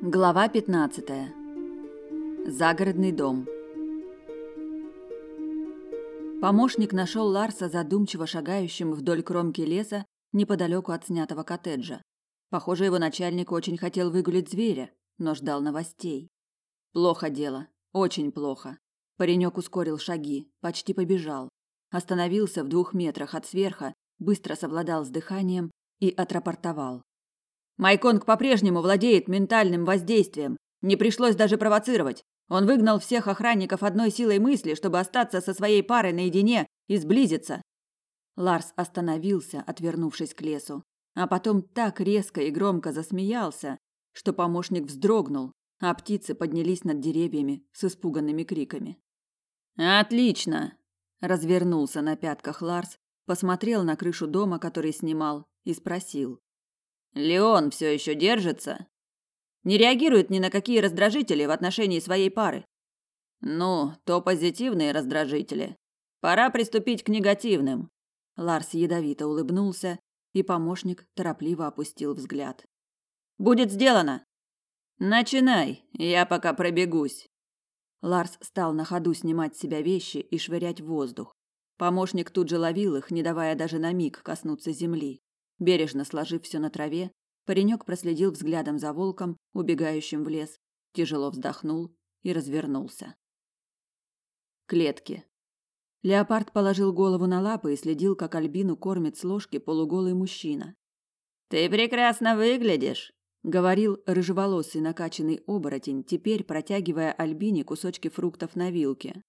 Глава 15. Загородный дом. Помощник нашел Ларса задумчиво шагающим вдоль кромки леса неподалеку от снятого коттеджа. Похоже, его начальник очень хотел выгулить зверя, но ждал новостей. Плохо дело, очень плохо. Паренек ускорил шаги, почти побежал. Остановился в двух метрах от сверха, быстро совладал с дыханием и отрапортовал. Майконг по-прежнему владеет ментальным воздействием. Не пришлось даже провоцировать. Он выгнал всех охранников одной силой мысли, чтобы остаться со своей парой наедине и сблизиться. Ларс остановился, отвернувшись к лесу, а потом так резко и громко засмеялся, что помощник вздрогнул, а птицы поднялись над деревьями с испуганными криками. Отлично, развернулся на пятках Ларс, посмотрел на крышу дома, который снимал, и спросил: Леон все еще держится? Не реагирует ни на какие раздражители в отношении своей пары. Ну, то позитивные раздражители. Пора приступить к негативным. Ларс ядовито улыбнулся, и помощник торопливо опустил взгляд. Будет сделано. Начинай, я пока пробегусь. Ларс стал на ходу снимать с себя вещи и швырять в воздух. Помощник тут же ловил их, не давая даже на миг коснуться земли. Бережно сложив все на траве, паренек проследил взглядом за волком, убегающим в лес, тяжело вздохнул и развернулся. Клетки. Леопард положил голову на лапы и следил, как Альбину кормит с ложки полуголый мужчина. «Ты прекрасно выглядишь», — говорил рыжеволосый накачанный оборотень, теперь протягивая Альбине кусочки фруктов на вилке.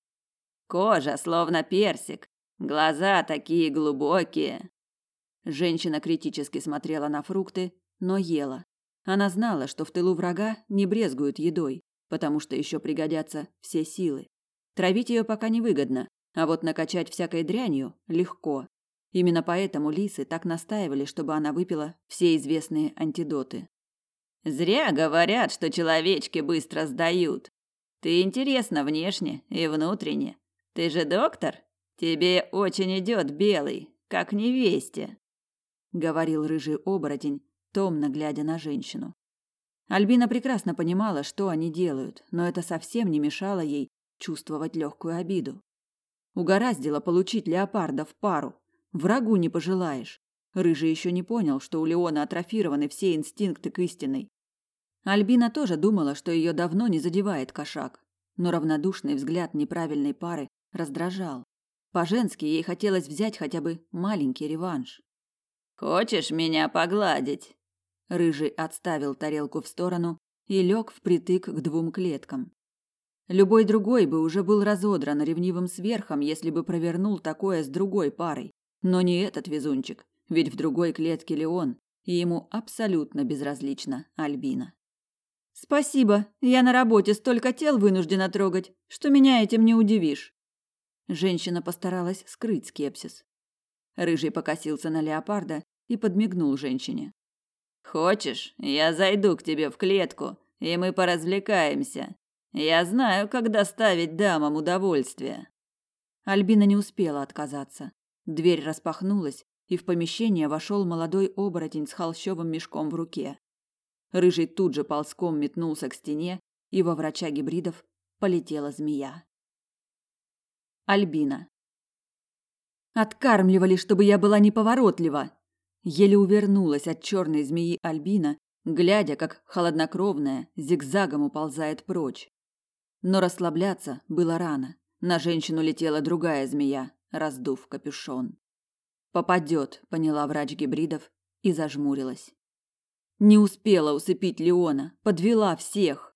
«Кожа словно персик, глаза такие глубокие». Женщина критически смотрела на фрукты, но ела. Она знала, что в тылу врага не брезгуют едой, потому что еще пригодятся все силы. Травить ее пока невыгодно, а вот накачать всякой дрянью легко. Именно поэтому лисы так настаивали, чтобы она выпила все известные антидоты. Зря говорят, что человечки быстро сдают. Ты интересна внешне и внутренне. Ты же доктор? Тебе очень идет белый, как невесте говорил рыжий оборотень, томно глядя на женщину. Альбина прекрасно понимала, что они делают, но это совсем не мешало ей чувствовать легкую обиду. Угораздило получить леопарда в пару. Врагу не пожелаешь. Рыжий еще не понял, что у Леона атрофированы все инстинкты к истинной. Альбина тоже думала, что ее давно не задевает кошак, но равнодушный взгляд неправильной пары раздражал. По-женски ей хотелось взять хотя бы маленький реванш. Хочешь меня погладить? Рыжий отставил тарелку в сторону и лег впритык к двум клеткам. Любой другой бы уже был разодран ревнивым сверхом, если бы провернул такое с другой парой. Но не этот везунчик, ведь в другой клетке Леон, и ему абсолютно безразлична Альбина. Спасибо, я на работе столько тел вынуждена трогать, что меня этим не удивишь. Женщина постаралась скрыть скепсис. Рыжий покосился на леопарда и подмигнул женщине. Хочешь, я зайду к тебе в клетку, и мы поразвлекаемся. Я знаю, как доставить дамам удовольствие. Альбина не успела отказаться. Дверь распахнулась, и в помещение вошел молодой оборотень с холщовым мешком в руке. Рыжий тут же ползком метнулся к стене, и во врача гибридов полетела змея. Альбина. Откармливали, чтобы я была неповоротлива. Еле увернулась от черной змеи Альбина, глядя, как холоднокровная зигзагом уползает прочь. Но расслабляться было рано. На женщину летела другая змея, раздув капюшон. Попадет, поняла врач гибридов и зажмурилась. Не успела усыпить Леона, подвела всех.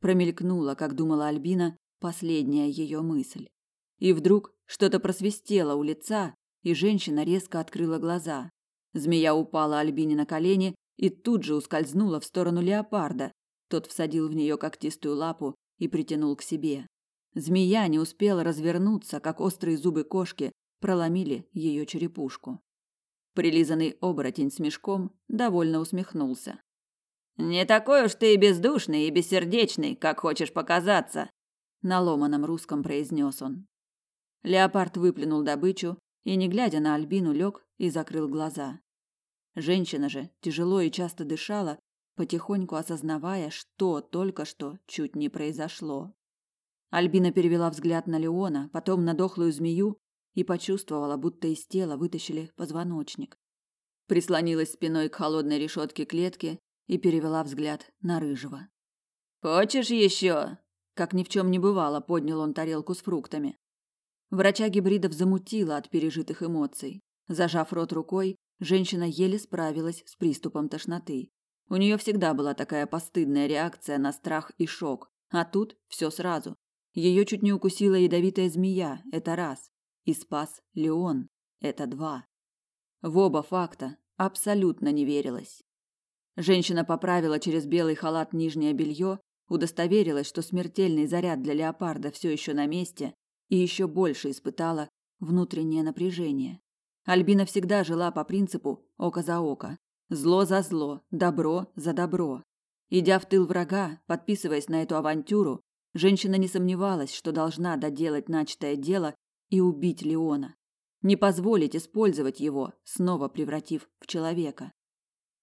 Промелькнула, как думала Альбина, последняя ее мысль. И вдруг что-то просвистело у лица, и женщина резко открыла глаза. Змея упала Альбине на колени и тут же ускользнула в сторону леопарда. Тот всадил в нее когтистую лапу и притянул к себе. Змея не успела развернуться, как острые зубы кошки проломили ее черепушку. Прилизанный оборотень с мешком довольно усмехнулся. «Не такой уж ты и бездушный, и бессердечный, как хочешь показаться», на ломаном русском произнес он. Леопард выплюнул добычу и, не глядя на Альбину, лег и закрыл глаза. Женщина же тяжело и часто дышала потихоньку осознавая, что только что чуть не произошло. Альбина перевела взгляд на Леона, потом на дохлую змею и почувствовала, будто из тела вытащили позвоночник. Прислонилась спиной к холодной решетке клетки и перевела взгляд на рыжего. Хочешь еще? Как ни в чем не бывало, поднял он тарелку с фруктами. Врача гибридов замутила от пережитых эмоций. Зажав рот рукой, женщина еле справилась с приступом тошноты. У нее всегда была такая постыдная реакция на страх и шок, а тут все сразу. Ее чуть не укусила ядовитая змея, это раз, и спас Леон, это два. В оба факта абсолютно не верилось. Женщина поправила через белый халат нижнее белье, удостоверилась, что смертельный заряд для леопарда все еще на месте, и еще больше испытала внутреннее напряжение. Альбина всегда жила по принципу око за око, зло за зло, добро за добро. Идя в тыл врага, подписываясь на эту авантюру, женщина не сомневалась, что должна доделать начатое дело и убить Леона, не позволить использовать его, снова превратив в человека.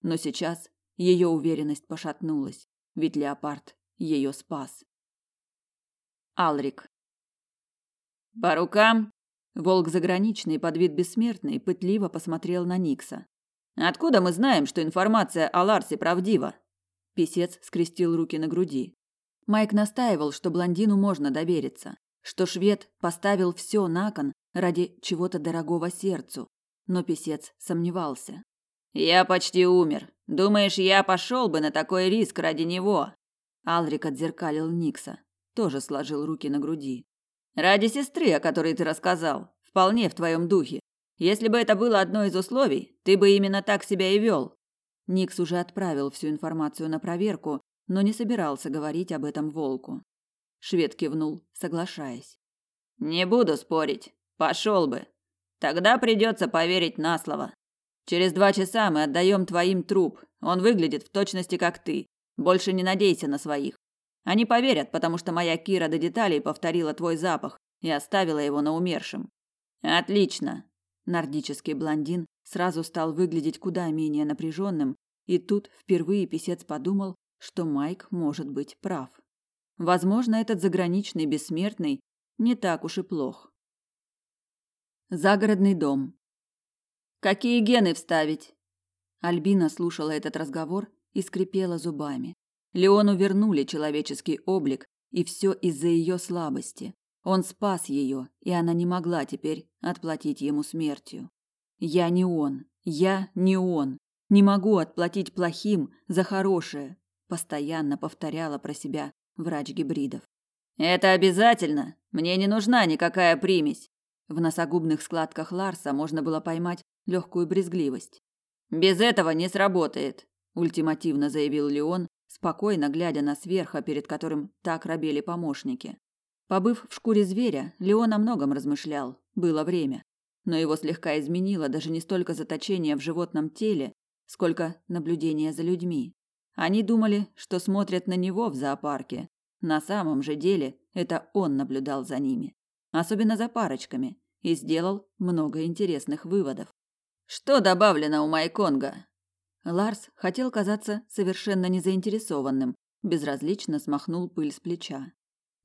Но сейчас ее уверенность пошатнулась, ведь леопард ее спас. Алрик. По рукам. Волк заграничный, под вид бессмертный, пытливо посмотрел на Никса. Откуда мы знаем, что информация о Ларсе правдива? Песец скрестил руки на груди. Майк настаивал, что блондину можно довериться, что швед поставил все на кон ради чего-то дорогого сердцу, но писец сомневался. Я почти умер. Думаешь, я пошел бы на такой риск ради него? Алрик отзеркалил Никса, тоже сложил руки на груди. Ради сестры, о которой ты рассказал, вполне в твоем духе. Если бы это было одно из условий, ты бы именно так себя и вел. Никс уже отправил всю информацию на проверку, но не собирался говорить об этом волку. Швед кивнул, соглашаясь. Не буду спорить. Пошел бы. Тогда придется поверить на слово. Через два часа мы отдаем твоим труп. Он выглядит в точности как ты. Больше не надейся на своих. Они поверят, потому что моя Кира до деталей повторила твой запах и оставила его на умершем. Отлично. Нордический блондин сразу стал выглядеть куда менее напряженным, и тут впервые писец подумал, что Майк может быть прав. Возможно, этот заграничный бессмертный не так уж и плох. Загородный дом. Какие гены вставить? Альбина слушала этот разговор и скрипела зубами. Леону вернули человеческий облик, и все из-за ее слабости. Он спас ее, и она не могла теперь отплатить ему смертью. Я не он, я не он. Не могу отплатить плохим за хорошее, постоянно повторяла про себя врач гибридов. Это обязательно. Мне не нужна никакая примесь. В носогубных складках Ларса можно было поймать легкую брезгливость. Без этого не сработает, ультимативно заявил Леон, спокойно глядя на сверха, перед которым так робели помощники. Побыв в шкуре зверя, Леон о многом размышлял. Было время, но его слегка изменило даже не столько заточение в животном теле, сколько наблюдение за людьми. Они думали, что смотрят на него в зоопарке. На самом же деле это он наблюдал за ними особенно за парочками, и сделал много интересных выводов. Что добавлено у Майконга? Ларс хотел казаться совершенно незаинтересованным, безразлично смахнул пыль с плеча.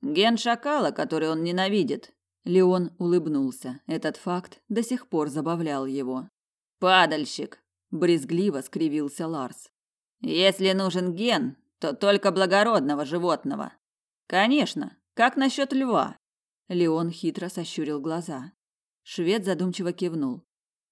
Ген шакала, который он ненавидит. Леон улыбнулся. Этот факт до сих пор забавлял его. Падальщик, брезгливо скривился Ларс. Если нужен ген, то только благородного животного. Конечно. Как насчет льва? Леон хитро сощурил глаза. Швед задумчиво кивнул.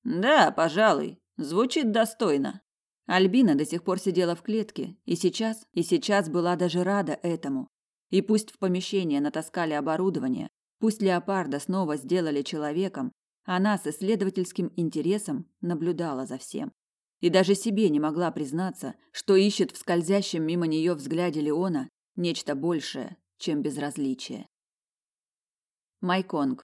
Да, пожалуй, звучит достойно. Альбина до сих пор сидела в клетке, и сейчас, и сейчас была даже рада этому. И пусть в помещение натаскали оборудование, пусть леопарда снова сделали человеком, она с исследовательским интересом наблюдала за всем. И даже себе не могла признаться, что ищет в скользящем мимо нее взгляде Леона нечто большее, чем безразличие. Майконг.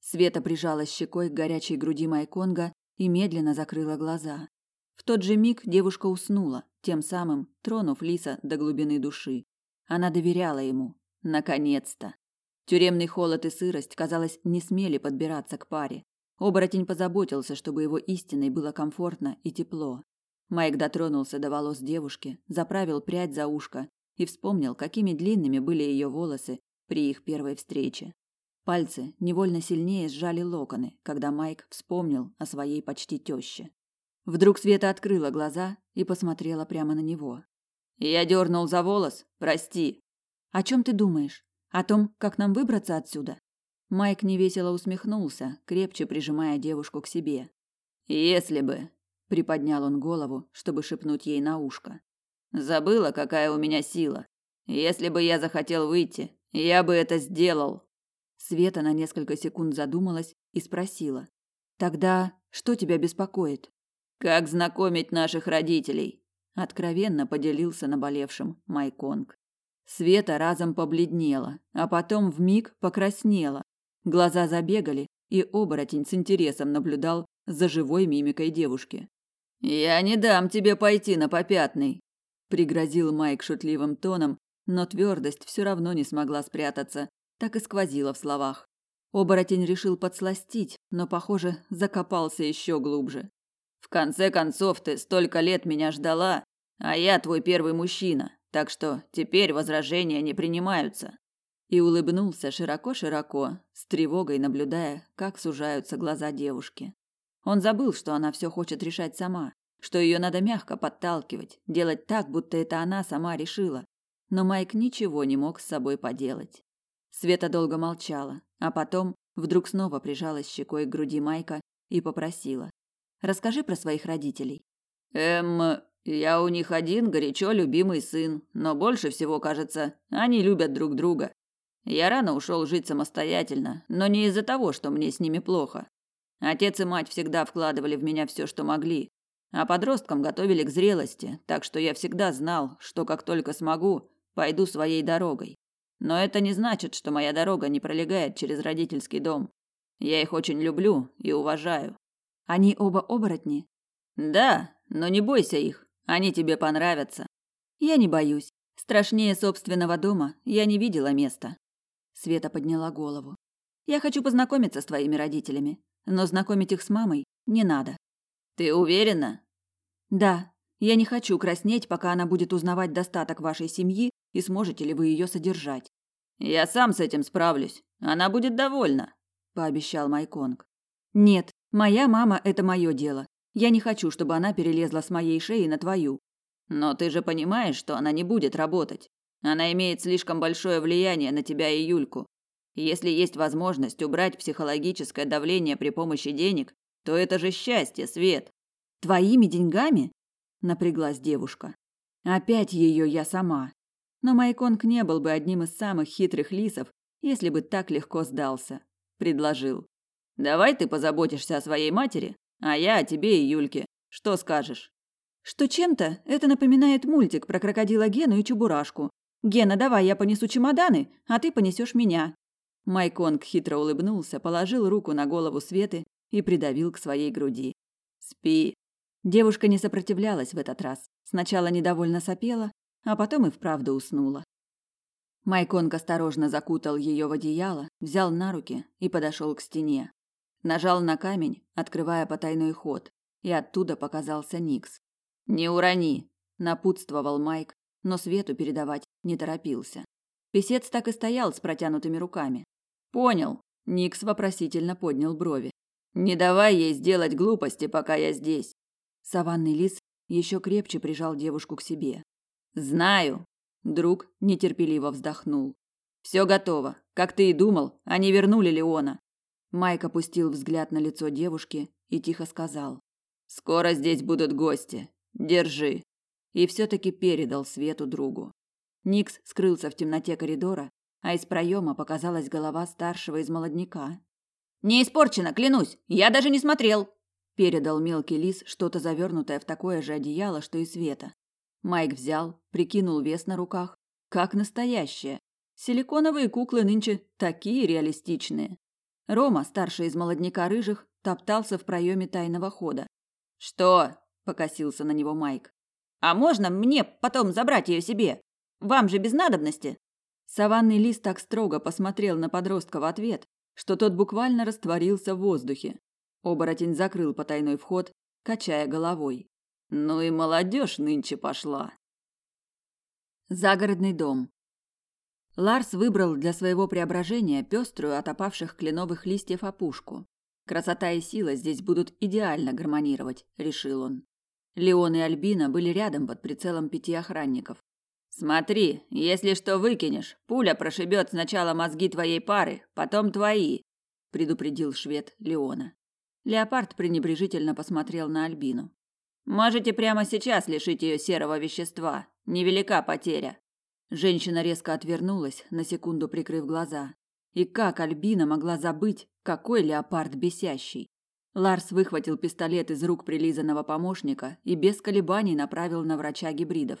Света прижалась щекой к горячей груди Майконга и медленно закрыла глаза. В тот же миг девушка уснула, тем самым тронув Лиса до глубины души. Она доверяла ему. Наконец-то. Тюремный холод и сырость, казалось, не смели подбираться к паре. Оборотень позаботился, чтобы его истиной было комфортно и тепло. Майк дотронулся до волос девушки, заправил прядь за ушко и вспомнил, какими длинными были ее волосы при их первой встрече. Пальцы невольно сильнее сжали локоны, когда Майк вспомнил о своей почти тёще. Вдруг Света открыла глаза и посмотрела прямо на него. «Я дернул за волос, прости». «О чем ты думаешь? О том, как нам выбраться отсюда?» Майк невесело усмехнулся, крепче прижимая девушку к себе. «Если бы...» – приподнял он голову, чтобы шепнуть ей на ушко. «Забыла, какая у меня сила. Если бы я захотел выйти, я бы это сделал». Света на несколько секунд задумалась и спросила: "Тогда что тебя беспокоит?" "Как знакомить наших родителей?" откровенно поделился наболевшим Майконг. Света разом побледнела, а потом вмиг покраснела. Глаза забегали, и оборотень с интересом наблюдал за живой мимикой девушки. "Я не дам тебе пойти на попятный", пригрозил Майк шутливым тоном, но твердость все равно не смогла спрятаться так и сквозило в словах. Оборотень решил подсластить, но, похоже, закопался еще глубже. В конце концов, ты столько лет меня ждала, а я твой первый мужчина, так что теперь возражения не принимаются. И улыбнулся широко-широко, с тревогой наблюдая, как сужаются глаза девушки. Он забыл, что она все хочет решать сама, что ее надо мягко подталкивать, делать так, будто это она сама решила. Но Майк ничего не мог с собой поделать. Света долго молчала, а потом вдруг снова прижалась щекой к груди Майка и попросила: "Расскажи про своих родителей". Эм, я у них один горячо любимый сын, но больше всего, кажется, они любят друг друга. Я рано ушел жить самостоятельно, но не из-за того, что мне с ними плохо. Отец и мать всегда вкладывали в меня все, что могли, а подросткам готовили к зрелости, так что я всегда знал, что как только смогу, пойду своей дорогой. Но это не значит, что моя дорога не пролегает через родительский дом. Я их очень люблю и уважаю. Они оба оборотни? Да, но не бойся их. Они тебе понравятся. Я не боюсь. Страшнее собственного дома я не видела места. Света подняла голову. Я хочу познакомиться с твоими родителями, но знакомить их с мамой не надо. Ты уверена? Да. Я не хочу краснеть, пока она будет узнавать достаток вашей семьи и сможете ли вы ее содержать. Я сам с этим справлюсь. Она будет довольна, пообещал Майконг. Нет, моя мама это мое дело. Я не хочу, чтобы она перелезла с моей шеи на твою. Но ты же понимаешь, что она не будет работать. Она имеет слишком большое влияние на тебя и Юльку. Если есть возможность убрать психологическое давление при помощи денег, то это же счастье, Свет. Твоими деньгами? напряглась девушка. Опять ее я сама. Но Майконг не был бы одним из самых хитрых лисов, если бы так легко сдался. Предложил. «Давай ты позаботишься о своей матери, а я о тебе и Юльке. Что скажешь?» Что чем-то это напоминает мультик про крокодила Гену и Чебурашку. «Гена, давай я понесу чемоданы, а ты понесешь меня». Майконг хитро улыбнулся, положил руку на голову Светы и придавил к своей груди. «Спи». Девушка не сопротивлялась в этот раз. Сначала недовольно сопела, а потом и вправду уснула. Майконг осторожно закутал ее в одеяло, взял на руки и подошел к стене. Нажал на камень, открывая потайной ход, и оттуда показался Никс. «Не урони!» – напутствовал Майк, но Свету передавать не торопился. Песец так и стоял с протянутыми руками. «Понял!» – Никс вопросительно поднял брови. «Не давай ей сделать глупости, пока я здесь!» Саванный лис еще крепче прижал девушку к себе. Знаю. Друг нетерпеливо вздохнул. Все готово. Как ты и думал, они вернули Леона. Майк опустил взгляд на лицо девушки и тихо сказал: "Скоро здесь будут гости. Держи". И все таки передал Свету другу. Никс скрылся в темноте коридора, а из проема показалась голова старшего из молодняка. Не испорчено, клянусь. Я даже не смотрел. Передал мелкий лис что-то завернутое в такое же одеяло, что и Света. Майк взял, прикинул вес на руках. Как настоящее. Силиконовые куклы нынче такие реалистичные. Рома, старший из молодняка рыжих, топтался в проеме тайного хода. «Что?» – покосился на него Майк. «А можно мне потом забрать ее себе? Вам же без надобности?» Саванный лист так строго посмотрел на подростка в ответ, что тот буквально растворился в воздухе. Оборотень закрыл потайной вход, качая головой. Ну и молодежь нынче пошла. Загородный дом. Ларс выбрал для своего преображения пеструю от опавших кленовых листьев опушку. Красота и сила здесь будут идеально гармонировать, решил он. Леон и Альбина были рядом под прицелом пяти охранников. Смотри, если что выкинешь, пуля прошибет сначала мозги твоей пары, потом твои, предупредил швед Леона. Леопард пренебрежительно посмотрел на Альбину. Можете прямо сейчас лишить ее серого вещества. Невелика потеря. Женщина резко отвернулась, на секунду прикрыв глаза. И как Альбина могла забыть, какой леопард бесящий? Ларс выхватил пистолет из рук прилизанного помощника и без колебаний направил на врача гибридов.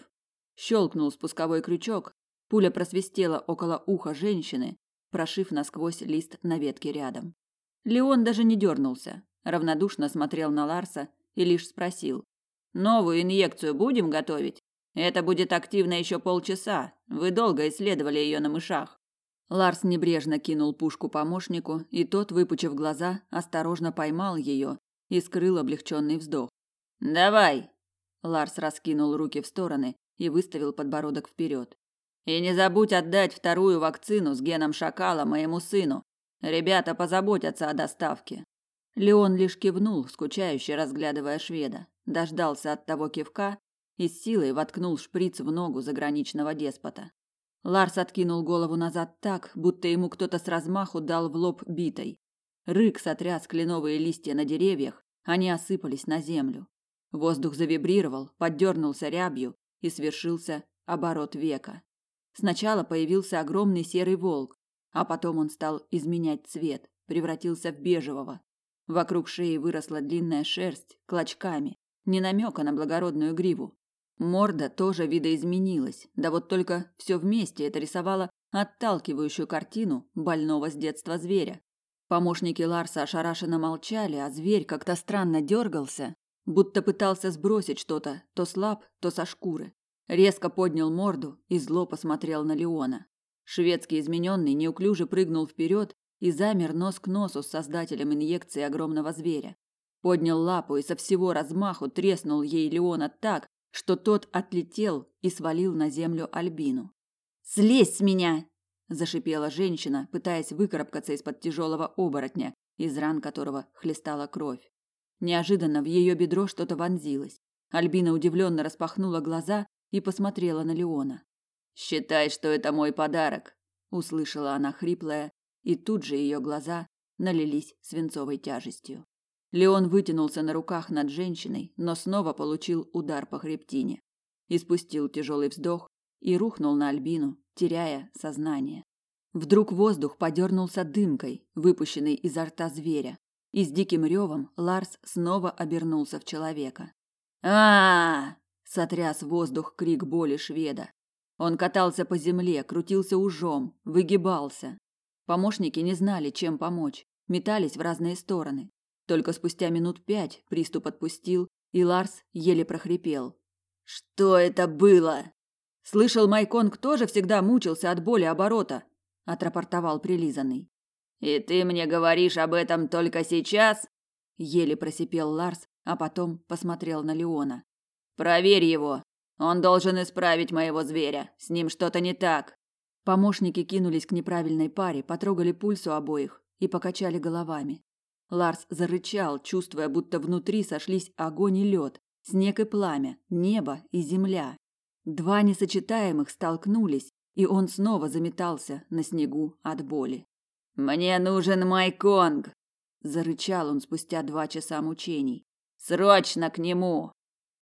Щелкнул спусковой крючок, пуля просвистела около уха женщины, прошив насквозь лист на ветке рядом. Леон даже не дернулся, равнодушно смотрел на Ларса и лишь спросил: "Новую инъекцию будем готовить? Это будет активно еще полчаса. Вы долго исследовали ее на мышах". Ларс небрежно кинул пушку помощнику, и тот, выпучив глаза, осторожно поймал ее и скрыл облегченный вздох. "Давай". Ларс раскинул руки в стороны, и выставил подбородок вперед. И не забудь отдать вторую вакцину с геном шакала моему сыну. Ребята позаботятся о доставке. Леон лишь кивнул, скучающе разглядывая шведа, дождался от того кивка и с силой воткнул шприц в ногу заграничного деспота. Ларс откинул голову назад так, будто ему кто-то с размаху дал в лоб битой. Рык сотряс кленовые листья на деревьях, они осыпались на землю. Воздух завибрировал, поддернулся рябью, и свершился оборот века. Сначала появился огромный серый волк, а потом он стал изменять цвет, превратился в бежевого. Вокруг шеи выросла длинная шерсть клочками, не намека на благородную гриву. Морда тоже видоизменилась, да вот только все вместе это рисовало отталкивающую картину больного с детства зверя. Помощники Ларса ошарашенно молчали, а зверь как-то странно дергался, будто пытался сбросить что-то, то слаб, то со шкуры. Резко поднял морду и зло посмотрел на Леона. Шведский измененный неуклюже прыгнул вперед и замер нос к носу с создателем инъекции огромного зверя. Поднял лапу и со всего размаху треснул ей Леона так, что тот отлетел и свалил на землю Альбину. «Слезь с меня!» – зашипела женщина, пытаясь выкарабкаться из-под тяжелого оборотня, из ран которого хлестала кровь. Неожиданно в ее бедро что-то вонзилось. Альбина удивленно распахнула глаза и посмотрела на Леона. «Считай, что это мой подарок», – услышала она хриплое, и тут же ее глаза налились свинцовой тяжестью. Леон вытянулся на руках над женщиной, но снова получил удар по хребтине. Испустил тяжелый вздох и рухнул на Альбину, теряя сознание. Вдруг воздух подернулся дымкой, выпущенной изо рта зверя, и с диким ревом Ларс снова обернулся в человека. а, сотряс воздух крик боли шведа. Он катался по земле, крутился ужом, выгибался. Помощники не знали, чем помочь, метались в разные стороны. Только спустя минут пять приступ отпустил, и Ларс еле прохрипел. «Что это было?» «Слышал, Майконг тоже всегда мучился от боли оборота», – отрапортовал прилизанный. И ты мне говоришь об этом только сейчас? еле просипел Ларс, а потом посмотрел на Леона. Проверь его. Он должен исправить моего зверя. С ним что-то не так. Помощники кинулись к неправильной паре, потрогали пульс у обоих и покачали головами. Ларс зарычал, чувствуя, будто внутри сошлись огонь и лед, снег и пламя, небо и земля. Два несочетаемых столкнулись, и он снова заметался на снегу от боли. Мне нужен Майконг, зарычал он спустя два часа мучений. Срочно к нему.